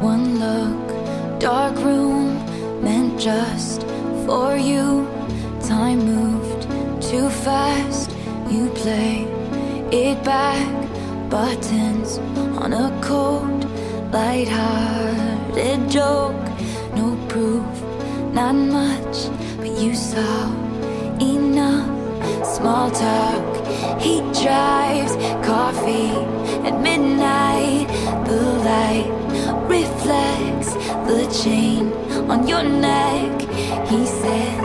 One look, dark room, meant just for you. Time moved too fast. You play it back. Buttons on a cold, light-hearted joke. No proof, not much, but you saw enough. Small talk, he drives coffee on your neck. He says,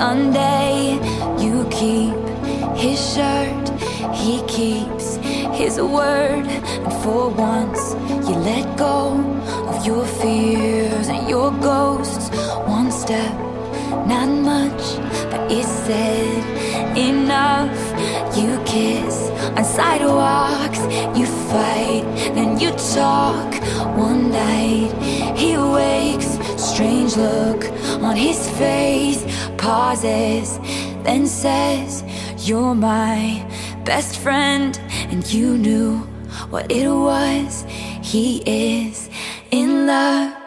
Sunday, you keep his shirt, he keeps his word. And for once, you let go of your fears and your ghosts. One step, not much, but it said enough. You kiss on sidewalks, you fight, then you talk. One night, look on his face, pauses, then says, You're my best friend, and you knew what it was. He is in love.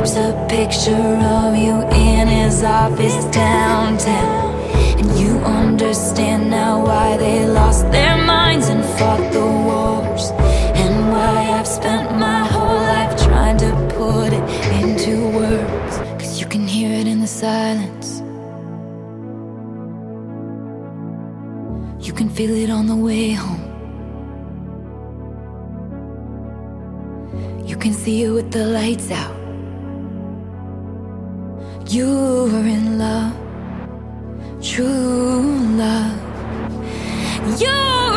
Keeps a picture of you in his office downtown. And you understand now why they lost their minds and fought the wars. And why I've spent my whole life trying to put it into words. Cause you can hear it in the silence. You can feel it on the way home. You can see it with the lights out. You're in love, true love. You're